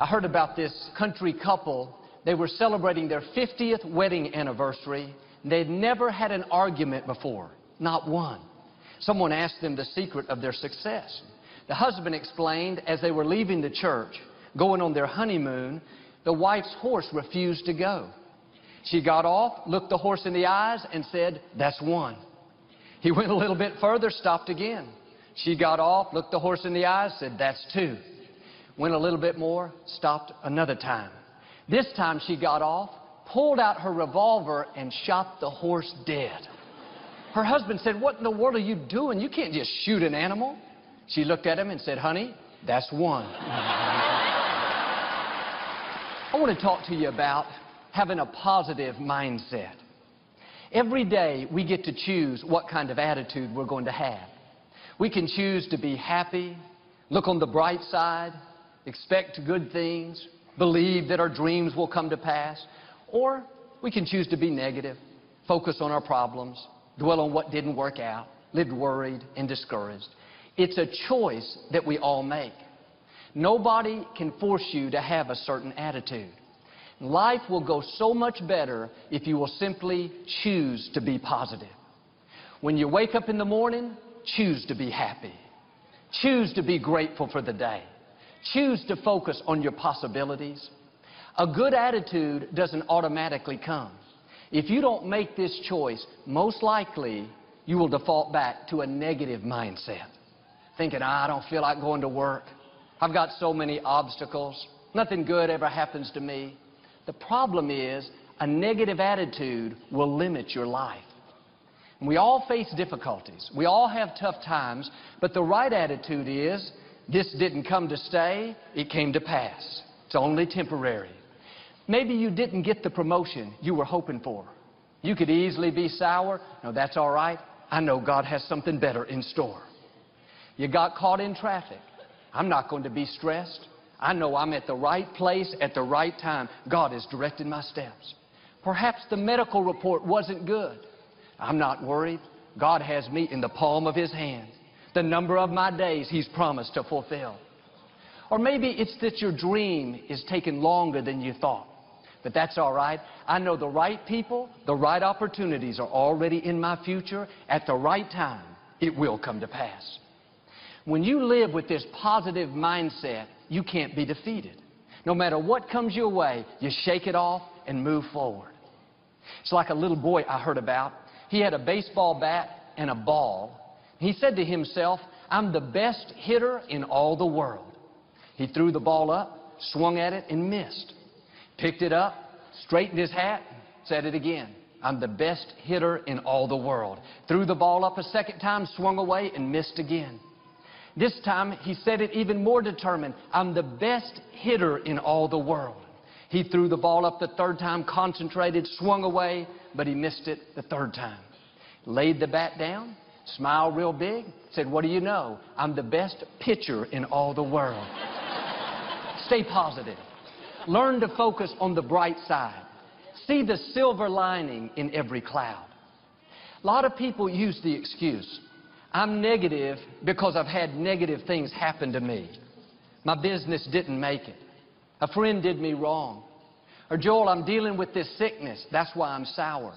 I heard about this country couple. They were celebrating their 50th wedding anniversary. They'd never had an argument before, not one. Someone asked them the secret of their success. The husband explained as they were leaving the church, going on their honeymoon, the wife's horse refused to go. She got off, looked the horse in the eyes, and said, That's one. He went a little bit further, stopped again. She got off, looked the horse in the eyes, said, That's two. Went a little bit more, stopped another time. This time she got off, pulled out her revolver, and shot the horse dead. Her husband said, What in the world are you doing? You can't just shoot an animal. She looked at him and said, Honey, that's one. I want to talk to you about having a positive mindset. Every day we get to choose what kind of attitude we're going to have. We can choose to be happy, look on the bright side, expect good things, believe that our dreams will come to pass, or we can choose to be negative, focus on our problems, dwell on what didn't work out, live worried and discouraged. It's a choice that we all make. Nobody can force you to have a certain attitude. Life will go so much better if you will simply choose to be positive. When you wake up in the morning, choose to be happy. Choose to be grateful for the day. Choose to focus on your possibilities. A good attitude doesn't automatically come. If you don't make this choice, most likely you will default back to a negative mindset. Thinking, ah, I don't feel like going to work. I've got so many obstacles. Nothing good ever happens to me. The problem is a negative attitude will limit your life. We all face difficulties. We all have tough times, but the right attitude is this didn't come to stay, it came to pass. It's only temporary. Maybe you didn't get the promotion you were hoping for. You could easily be sour. No, that's all right. I know God has something better in store. You got caught in traffic. I'm not going to be stressed. I know I'm at the right place at the right time. God has directed my steps. Perhaps the medical report wasn't good. I'm not worried. God has me in the palm of His hand. The number of my days He's promised to fulfill. Or maybe it's that your dream is taking longer than you thought. But that's all right. I know the right people, the right opportunities are already in my future. At the right time, it will come to pass. When you live with this positive mindset, you can't be defeated. No matter what comes your way, you shake it off and move forward. It's like a little boy I heard about. He had a baseball bat and a ball. He said to himself, I'm the best hitter in all the world. He threw the ball up, swung at it, and missed. Picked it up, straightened his hat, said it again. I'm the best hitter in all the world. Threw the ball up a second time, swung away, and missed again. This time, he said it even more determined. I'm the best hitter in all the world. He threw the ball up the third time, concentrated, swung away, but he missed it the third time. Laid the bat down, smiled real big, said, What do you know? I'm the best pitcher in all the world. Stay positive. Learn to focus on the bright side. See the silver lining in every cloud. A lot of people use the excuse, I'm negative because I've had negative things happen to me. My business didn't make it. A friend did me wrong. Or, Joel, I'm dealing with this sickness. That's why I'm sour.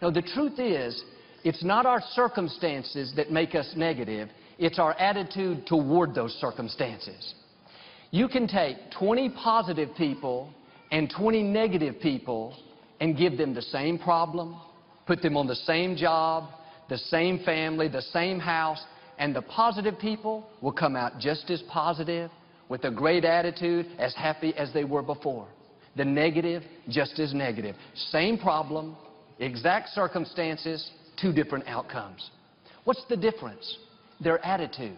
No, the truth is, it's not our circumstances that make us negative. It's our attitude toward those circumstances. You can take 20 positive people and 20 negative people and give them the same problem, put them on the same job, the same family, the same house, and the positive people will come out just as positive, with a great attitude, as happy as they were before. The negative, just as negative. Same problem, exact circumstances, two different outcomes. What's the difference? Their attitude.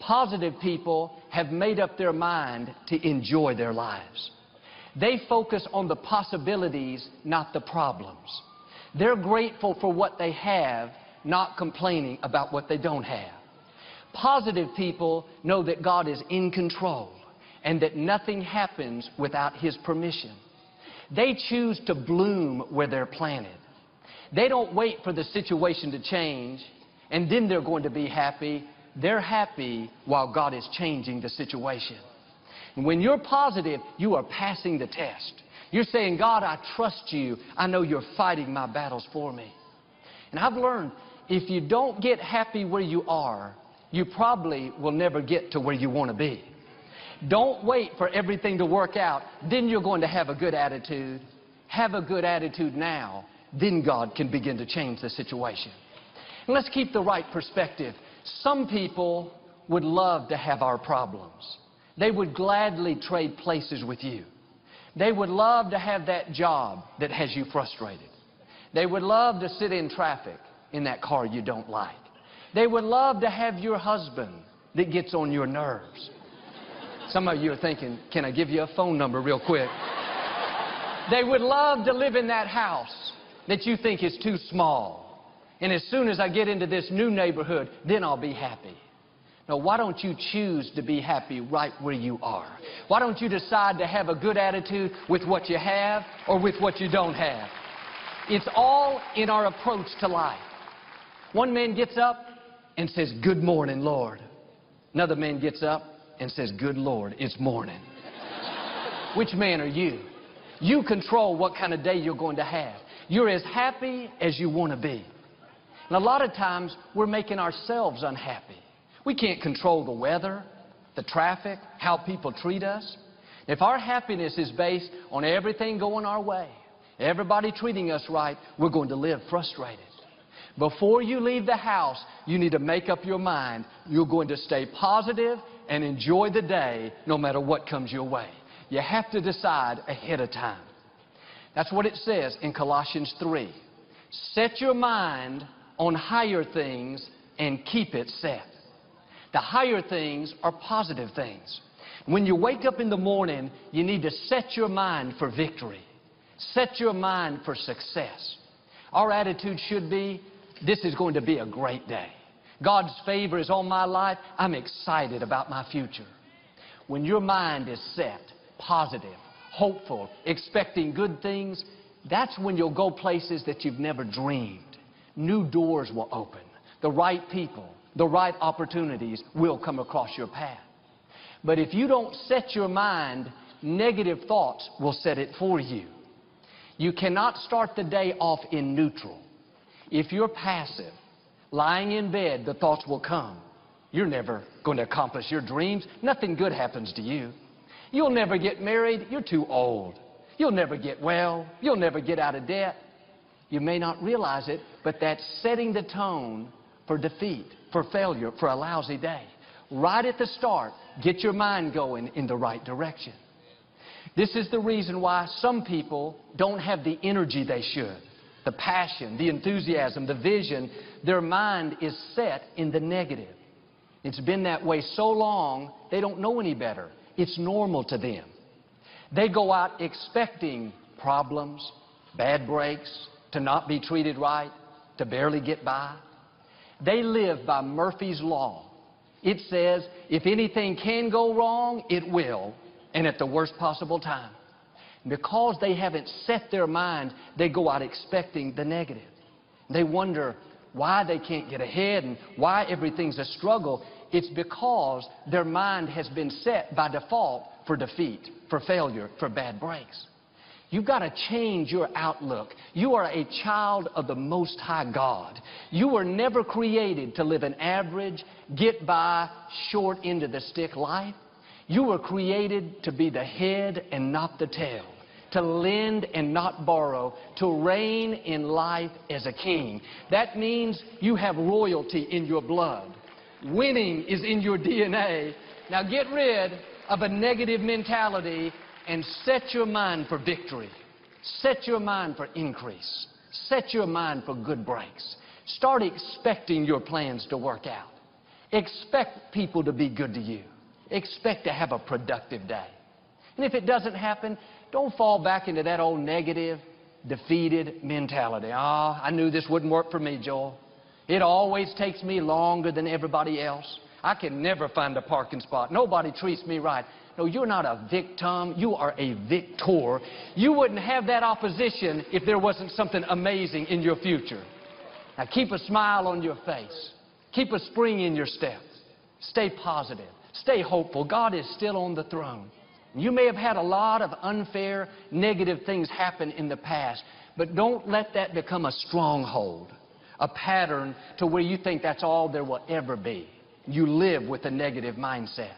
Positive people have made up their mind to enjoy their lives. They focus on the possibilities, not the problems. They're grateful for what they have not complaining about what they don't have. Positive people know that God is in control and that nothing happens without His permission. They choose to bloom where they're planted. They don't wait for the situation to change and then they're going to be happy. They're happy while God is changing the situation. And when you're positive, you are passing the test. You're saying, God, I trust you. I know you're fighting my battles for me. And I've learned if you don't get happy where you are, you probably will never get to where you want to be. Don't wait for everything to work out. Then you're going to have a good attitude. Have a good attitude now. Then God can begin to change the situation. And let's keep the right perspective. Some people would love to have our problems. They would gladly trade places with you. They would love to have that job that has you frustrated. They would love to sit in traffic in that car you don't like. They would love to have your husband that gets on your nerves. Some of you are thinking, can I give you a phone number real quick? They would love to live in that house that you think is too small. And as soon as I get into this new neighborhood, then I'll be happy. Now, why don't you choose to be happy right where you are? Why don't you decide to have a good attitude with what you have or with what you don't have? It's all in our approach to life. One man gets up and says, Good morning, Lord. Another man gets up and says, Good Lord, it's morning. Which man are you? You control what kind of day you're going to have. You're as happy as you want to be. And a lot of times, we're making ourselves unhappy. We can't control the weather, the traffic, how people treat us. If our happiness is based on everything going our way, everybody treating us right, we're going to live frustrated. Before you leave the house, you need to make up your mind. You're going to stay positive and enjoy the day no matter what comes your way. You have to decide ahead of time. That's what it says in Colossians 3. Set your mind on higher things and keep it set. The higher things are positive things. When you wake up in the morning, you need to set your mind for victory. Set your mind for success. Our attitude should be, this is going to be a great day. God's favor is on my life. I'm excited about my future. When your mind is set, positive, hopeful, expecting good things, that's when you'll go places that you've never dreamed. New doors will open. The right people, the right opportunities will come across your path. But if you don't set your mind, negative thoughts will set it for you. You cannot start the day off in neutral. If you're passive, lying in bed, the thoughts will come. You're never going to accomplish your dreams. Nothing good happens to you. You'll never get married. You're too old. You'll never get well. You'll never get out of debt. You may not realize it, but that's setting the tone for defeat, for failure, for a lousy day. Right at the start, get your mind going in the right direction. This is the reason why some people don't have the energy they should, the passion, the enthusiasm, the vision. Their mind is set in the negative. It's been that way so long, they don't know any better. It's normal to them. They go out expecting problems, bad breaks, to not be treated right, to barely get by. They live by Murphy's Law. It says, if anything can go wrong, it will, and at the worst possible time. Because they haven't set their mind, they go out expecting the negative. They wonder why they can't get ahead and why everything's a struggle. It's because their mind has been set by default for defeat, for failure, for bad breaks. You've got to change your outlook. You are a child of the Most High God. You were never created to live an average, get by, short end of the stick life. You were created to be the head and not the tail, to lend and not borrow, to reign in life as a king. That means you have royalty in your blood. Winning is in your DNA. Now get rid of a negative mentality and set your mind for victory. Set your mind for increase. Set your mind for good breaks. Start expecting your plans to work out. Expect people to be good to you. Expect to have a productive day. And if it doesn't happen, don't fall back into that old negative, defeated mentality. Ah, oh, I knew this wouldn't work for me, Joel. It always takes me longer than everybody else. I can never find a parking spot. Nobody treats me right. No, you're not a victim. You are a victor. You wouldn't have that opposition if there wasn't something amazing in your future. Now keep a smile on your face. Keep a spring in your step. Stay positive. Stay hopeful. God is still on the throne. You may have had a lot of unfair, negative things happen in the past, but don't let that become a stronghold, a pattern to where you think that's all there will ever be. You live with a negative mindset.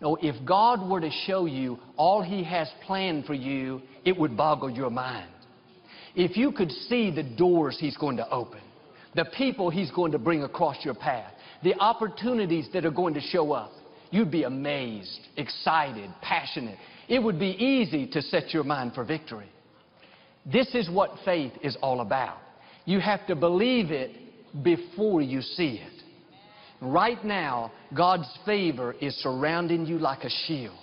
No, if God were to show you all He has planned for you, it would boggle your mind. If you could see the doors He's going to open, the people He's going to bring across your path, the opportunities that are going to show up, you'd be amazed, excited, passionate. It would be easy to set your mind for victory. This is what faith is all about. You have to believe it before you see it. Right now, God's favor is surrounding you like a shield.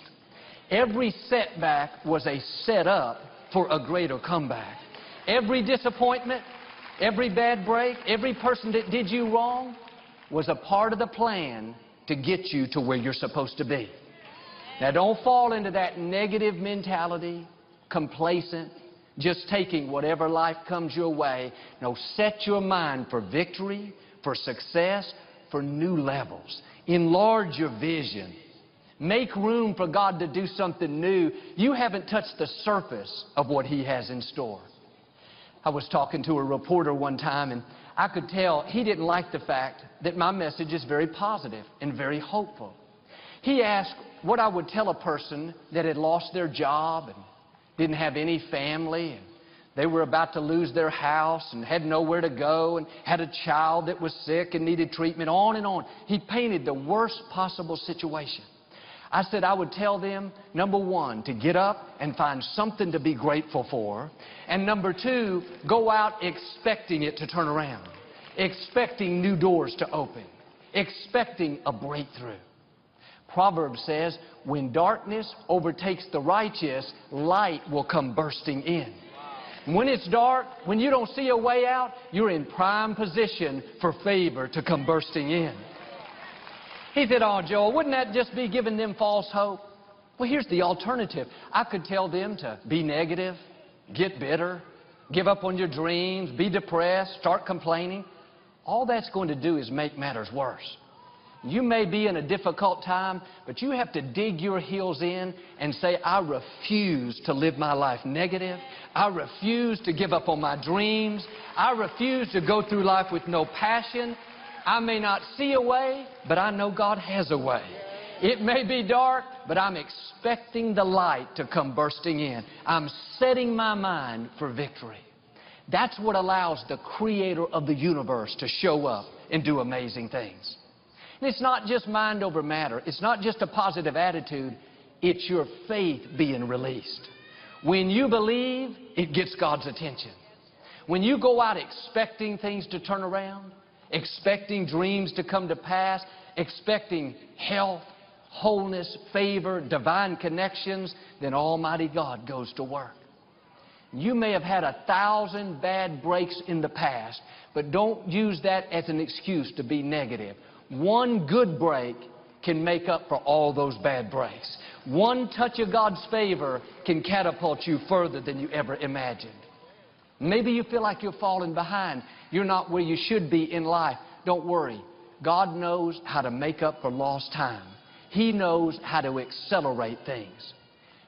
Every setback was a setup for a greater comeback. Every disappointment, every bad break, every person that did you wrong was a part of the plan to get you to where you're supposed to be. Now, don't fall into that negative mentality, complacent, just taking whatever life comes your way. No, set your mind for victory, for success, for new levels. Enlarge your vision. Make room for God to do something new. You haven't touched the surface of what He has in store. I was talking to a reporter one time, and I could tell he didn't like the fact that my message is very positive and very hopeful. He asked what I would tell a person that had lost their job and didn't have any family and they were about to lose their house and had nowhere to go and had a child that was sick and needed treatment, on and on. He painted the worst possible situation. I said I would tell them, number one, to get up and find something to be grateful for. And number two, go out expecting it to turn around, expecting new doors to open, expecting a breakthrough. Proverbs says, when darkness overtakes the righteous, light will come bursting in. When it's dark, when you don't see a way out, you're in prime position for favor to come bursting in. He said, Oh, Joel, wouldn't that just be giving them false hope? Well, here's the alternative. I could tell them to be negative, get bitter, give up on your dreams, be depressed, start complaining. All that's going to do is make matters worse. You may be in a difficult time, but you have to dig your heels in and say, I refuse to live my life negative. I refuse to give up on my dreams. I refuse to go through life with no passion. I may not see a way, but I know God has a way. It may be dark, but I'm expecting the light to come bursting in. I'm setting my mind for victory. That's what allows the creator of the universe to show up and do amazing things. It's not just mind over matter. It's not just a positive attitude. It's your faith being released. When you believe, it gets God's attention. When you go out expecting things to turn around, expecting dreams to come to pass, expecting health, wholeness, favor, divine connections, then Almighty God goes to work. You may have had a thousand bad breaks in the past, but don't use that as an excuse to be negative. One good break can make up for all those bad breaks. One touch of God's favor can catapult you further than you ever imagined. Maybe you feel like you're falling behind. You're not where you should be in life. Don't worry. God knows how to make up for lost time. He knows how to accelerate things.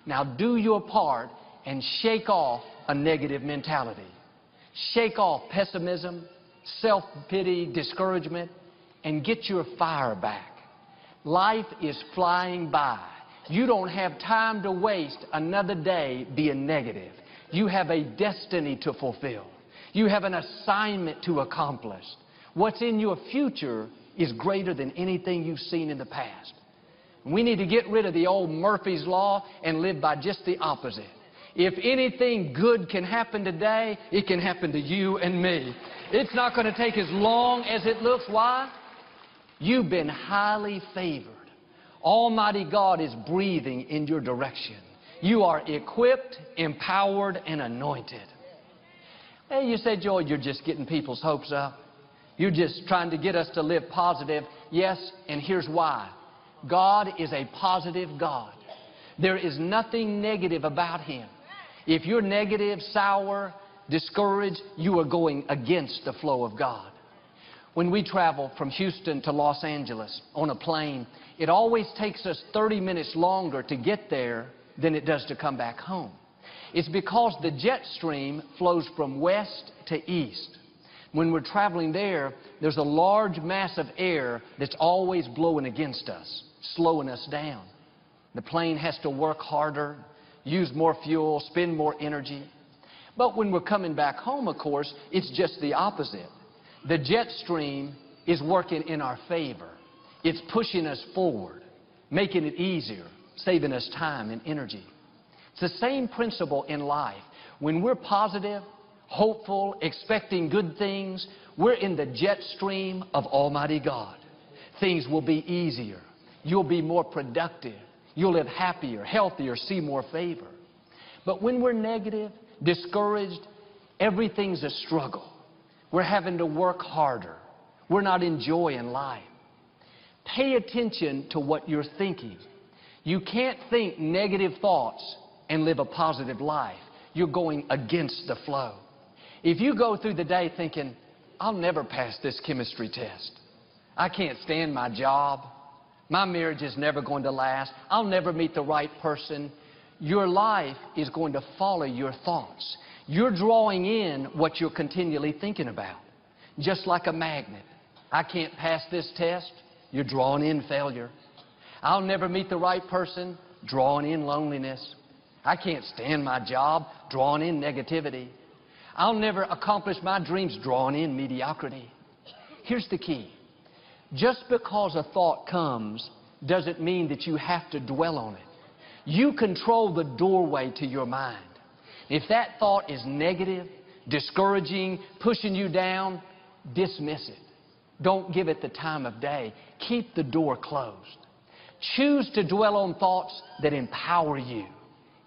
Now do your part and shake off a negative mentality. Shake off pessimism, self-pity, discouragement, and get your fire back. Life is flying by. You don't have time to waste another day being negative. You have a destiny to fulfill. You have an assignment to accomplish. What's in your future is greater than anything you've seen in the past. We need to get rid of the old Murphy's Law and live by just the opposite. If anything good can happen today, it can happen to you and me. It's not going to take as long as it looks. Why? You've been highly favored. Almighty God is breathing in your direction. You are equipped, empowered, and anointed. Hey, you said, Joel, you're just getting people's hopes up. You're just trying to get us to live positive. Yes, and here's why. God is a positive God. There is nothing negative about Him. If you're negative, sour, discouraged, you are going against the flow of God. When we travel from Houston to Los Angeles on a plane, it always takes us 30 minutes longer to get there than it does to come back home. It's because the jet stream flows from west to east. When we're traveling there, there's a large mass of air that's always blowing against us, slowing us down. The plane has to work harder, use more fuel, spend more energy. But when we're coming back home, of course, it's just the opposite. The jet stream is working in our favor. It's pushing us forward, making it easier, saving us time and energy. It's the same principle in life. When we're positive, hopeful, expecting good things, we're in the jet stream of Almighty God. Things will be easier. You'll be more productive. You'll live happier, healthier, see more favor. But when we're negative, discouraged, everything's a struggle. We're having to work harder. We're not enjoying life. Pay attention to what you're thinking. You can't think negative thoughts and live a positive life. You're going against the flow. If you go through the day thinking, I'll never pass this chemistry test. I can't stand my job. My marriage is never going to last. I'll never meet the right person. Your life is going to follow your thoughts. You're drawing in what you're continually thinking about, just like a magnet. I can't pass this test. You're drawing in failure. I'll never meet the right person, drawing in loneliness. I can't stand my job, drawing in negativity. I'll never accomplish my dreams, drawing in mediocrity. Here's the key. Just because a thought comes doesn't mean that you have to dwell on it. You control the doorway to your mind. If that thought is negative, discouraging, pushing you down, dismiss it. Don't give it the time of day. Keep the door closed. Choose to dwell on thoughts that empower you,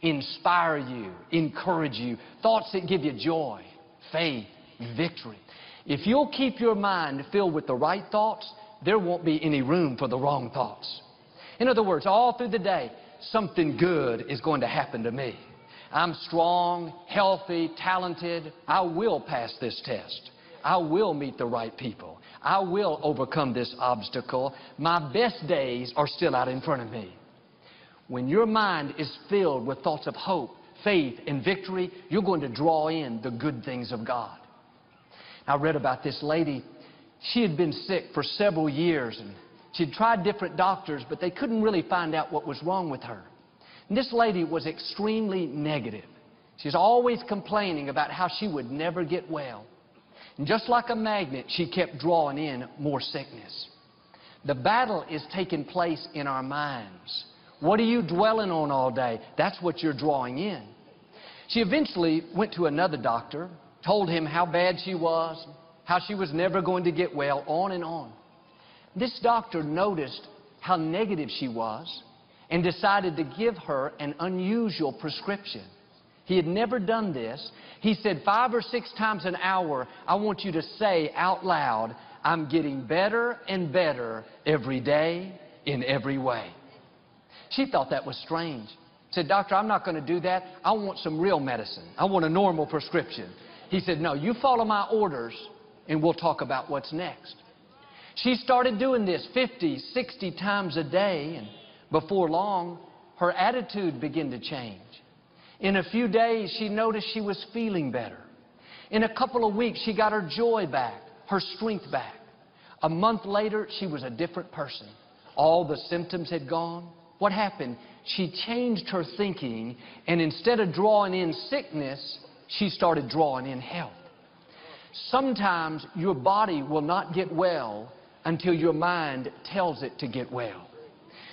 inspire you, encourage you, thoughts that give you joy, faith, victory. If you'll keep your mind filled with the right thoughts, there won't be any room for the wrong thoughts. In other words, all through the day, something good is going to happen to me. I'm strong, healthy, talented. I will pass this test. I will meet the right people. I will overcome this obstacle. My best days are still out in front of me. When your mind is filled with thoughts of hope, faith, and victory, you're going to draw in the good things of God. I read about this lady. She had been sick for several years and she'd tried different doctors, but they couldn't really find out what was wrong with her. This lady was extremely negative. She's always complaining about how she would never get well. And just like a magnet, she kept drawing in more sickness. The battle is taking place in our minds. What are you dwelling on all day? That's what you're drawing in. She eventually went to another doctor, told him how bad she was, how she was never going to get well, on and on. This doctor noticed how negative she was and decided to give her an unusual prescription. He had never done this. He said, five or six times an hour, I want you to say out loud, I'm getting better and better every day in every way. She thought that was strange. Said, Doctor, I'm not going to do that. I want some real medicine. I want a normal prescription. He said, No, you follow my orders and we'll talk about what's next. She started doing this 50, 60 times a day, and before long, her attitude began to change. In a few days, she noticed she was feeling better. In a couple of weeks, she got her joy back, her strength back. A month later, she was a different person. All the symptoms had gone. What happened? She changed her thinking, and instead of drawing in sickness, she started drawing in health. Sometimes your body will not get well until your mind tells it to get well.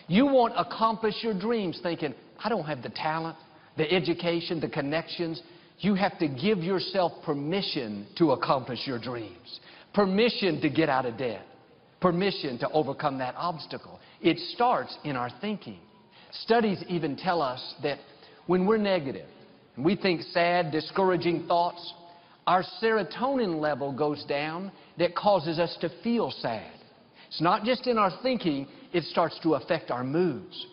You won't accomplish your dreams thinking, I don't have the talent, the education, the connections. You have to give yourself permission to accomplish your dreams, permission to get out of debt, permission to overcome that obstacle. It starts in our thinking. Studies even tell us that when we're negative, and we think sad, discouraging thoughts, our serotonin level goes down that causes us to feel sad. It's not just in our thinking, it starts to affect our moods.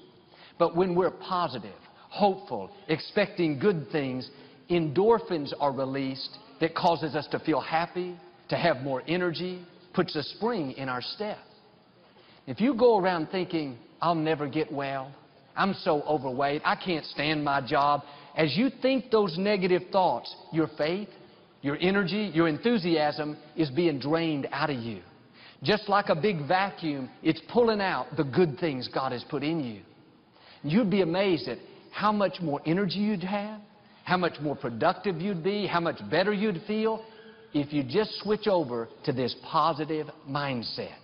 But when we're positive, hopeful, expecting good things, endorphins are released that causes us to feel happy, to have more energy, puts a spring in our step. If you go around thinking, I'll never get well, I'm so overweight, I can't stand my job, as you think those negative thoughts, your faith, your energy, your enthusiasm is being drained out of you. Just like a big vacuum, it's pulling out the good things God has put in you. You'd be amazed at how much more energy you'd have, how much more productive you'd be, how much better you'd feel if you just switch over to this positive mindset.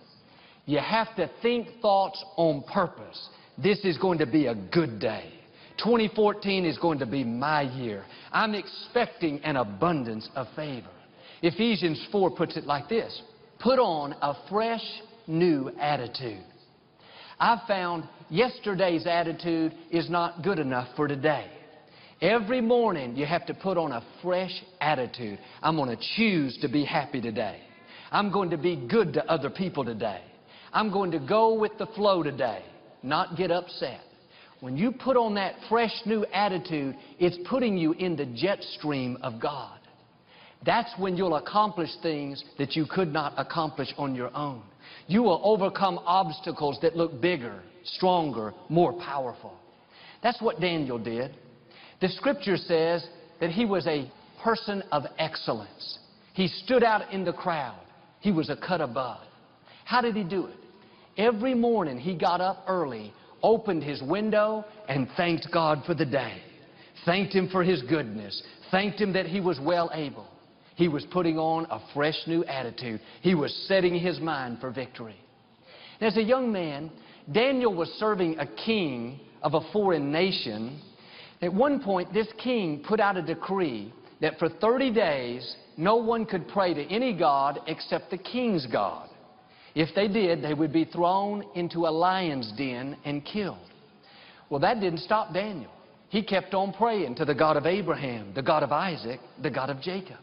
You have to think thoughts on purpose. This is going to be a good day. 2014 is going to be my year. I'm expecting an abundance of favor. Ephesians 4 puts it like this Put on a fresh, new attitude. I've found yesterday's attitude is not good enough for today. Every morning you have to put on a fresh attitude. I'm going to choose to be happy today. I'm going to be good to other people today. I'm going to go with the flow today, not get upset. When you put on that fresh new attitude, it's putting you in the jet stream of God. That's when you'll accomplish things that you could not accomplish on your own. You will overcome obstacles that look bigger, stronger, more powerful. That's what Daniel did. The scripture says that he was a person of excellence. He stood out in the crowd. He was a cut above. How did he do it? Every morning he got up early, opened his window, and thanked God for the day. Thanked him for his goodness. Thanked him that he was well able. He was putting on a fresh new attitude. He was setting his mind for victory. as a young man, Daniel was serving a king of a foreign nation. At one point, this king put out a decree that for 30 days, no one could pray to any God except the king's God. If they did, they would be thrown into a lion's den and killed. Well, that didn't stop Daniel. He kept on praying to the God of Abraham, the God of Isaac, the God of Jacob.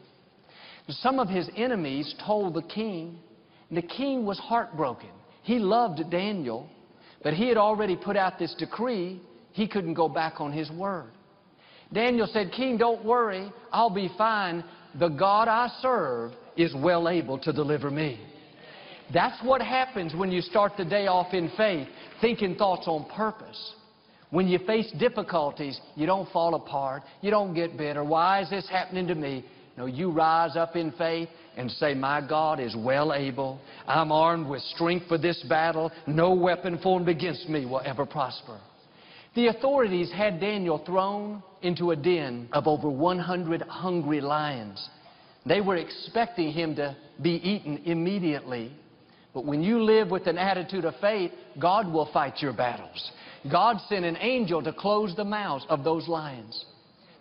Some of his enemies told the king, the king was heartbroken. He loved Daniel, but he had already put out this decree. He couldn't go back on his word. Daniel said, King, don't worry. I'll be fine. The God I serve is well able to deliver me. That's what happens when you start the day off in faith, thinking thoughts on purpose. When you face difficulties, you don't fall apart. You don't get bitter. Why is this happening to me? No, you rise up in faith and say, My God is well able. I'm armed with strength for this battle. No weapon formed against me will ever prosper. The authorities had Daniel thrown into a den of over 100 hungry lions. They were expecting him to be eaten immediately. But when you live with an attitude of faith, God will fight your battles. God sent an angel to close the mouths of those lions.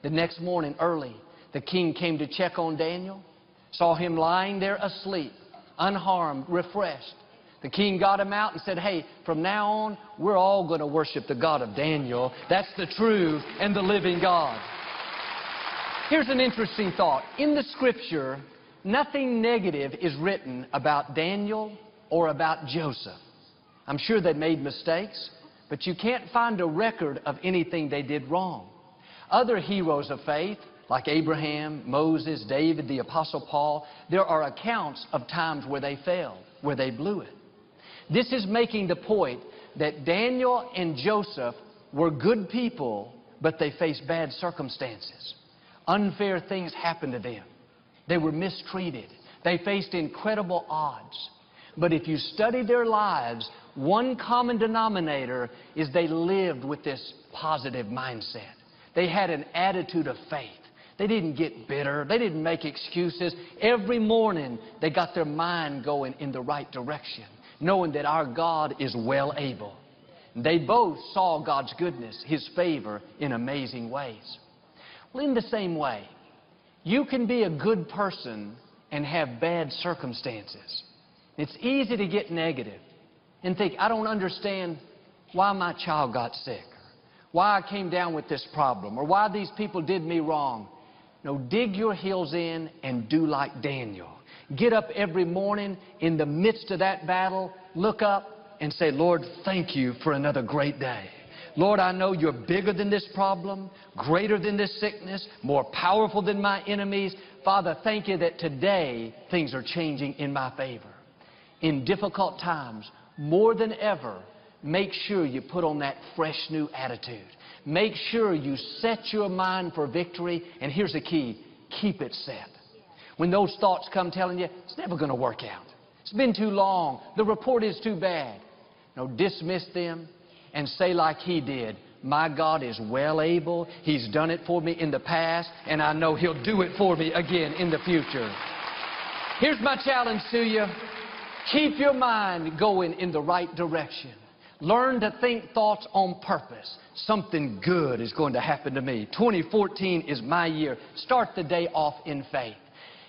The next morning, early, the king came to check on Daniel, saw him lying there asleep, unharmed, refreshed. The king got him out and said, Hey, from now on, we're all going to worship the God of Daniel. That's the true and the living God. Here's an interesting thought. In the scripture, nothing negative is written about Daniel or about Joseph. I'm sure they made mistakes, but you can't find a record of anything they did wrong. Other heroes of faith like Abraham, Moses, David, the Apostle Paul, there are accounts of times where they failed, where they blew it. This is making the point that Daniel and Joseph were good people, but they faced bad circumstances. Unfair things happened to them. They were mistreated. They faced incredible odds. But if you study their lives, one common denominator is they lived with this positive mindset. They had an attitude of faith. They didn't get bitter. They didn't make excuses. Every morning, they got their mind going in the right direction, knowing that our God is well able. They both saw God's goodness, His favor, in amazing ways. Well, in the same way, you can be a good person and have bad circumstances. It's easy to get negative and think, I don't understand why my child got sick, or why I came down with this problem, or why these people did me wrong. No, dig your heels in and do like Daniel. Get up every morning in the midst of that battle, look up and say, Lord, thank you for another great day. Lord, I know you're bigger than this problem, greater than this sickness, more powerful than my enemies. Father, thank you that today things are changing in my favor. in difficult times, more than ever, make sure you put on that fresh new attitude. Make sure you set your mind for victory. And here's the key keep it set. When those thoughts come telling you, it's never going to work out. It's been too long. The report is too bad. No, dismiss them and say like he did, my God is well able. He's done it for me in the past, and I know He'll do it for me again in the future. Here's my challenge to you. Keep your mind going in the right direction. Learn to think thoughts on purpose. Something good is going to happen to me. 2014 is my year. Start the day off in faith.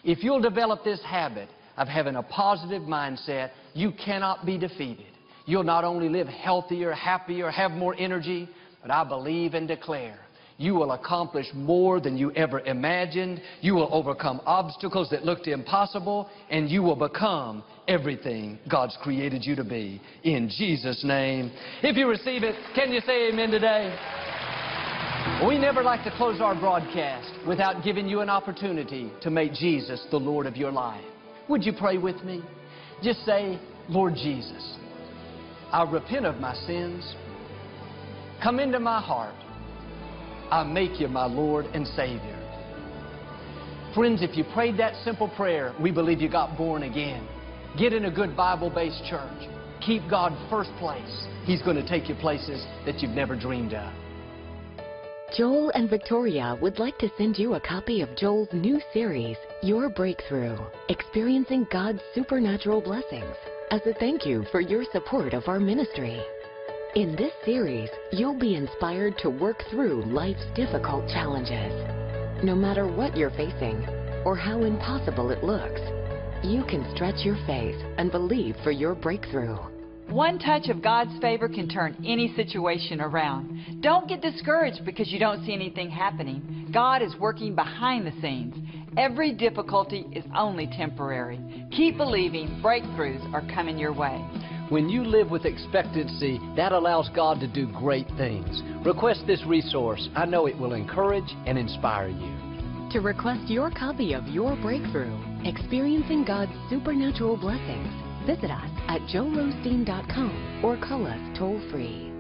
If you'll develop this habit of having a positive mindset, you cannot be defeated. You'll not only live healthier, happier, have more energy, but I believe and declare you will accomplish more than you ever imagined. You will overcome obstacles that looked impossible, and you will become everything God's created you to be. In Jesus' name. If you receive it, can you say amen today? We never like to close our broadcast without giving you an opportunity to make Jesus the Lord of your life. Would you pray with me? Just say, Lord Jesus, I repent of my sins. Come into my heart. I make you my Lord and Savior. Friends, if you prayed that simple prayer, we believe you got born again. Get in a good Bible-based church. Keep God first place. He's going to take you places that you've never dreamed of. Joel and Victoria would like to send you a copy of Joel's new series, Your Breakthrough, Experiencing God's Supernatural Blessings, as a thank you for your support of our ministry. In this series, you'll be inspired to work through life's difficult challenges. No matter what you're facing or how impossible it looks, you can stretch your faith and believe for your breakthrough. One touch of God's favor can turn any situation around. Don't get discouraged because you don't see anything happening. God is working behind the scenes. Every difficulty is only temporary. Keep believing breakthroughs are coming your way. When you live with expectancy, that allows God to do great things. Request this resource. I know it will encourage and inspire you. To request your copy of Your Breakthrough, Experiencing God's Supernatural Blessings, visit us at joelosteen.com or call us toll free.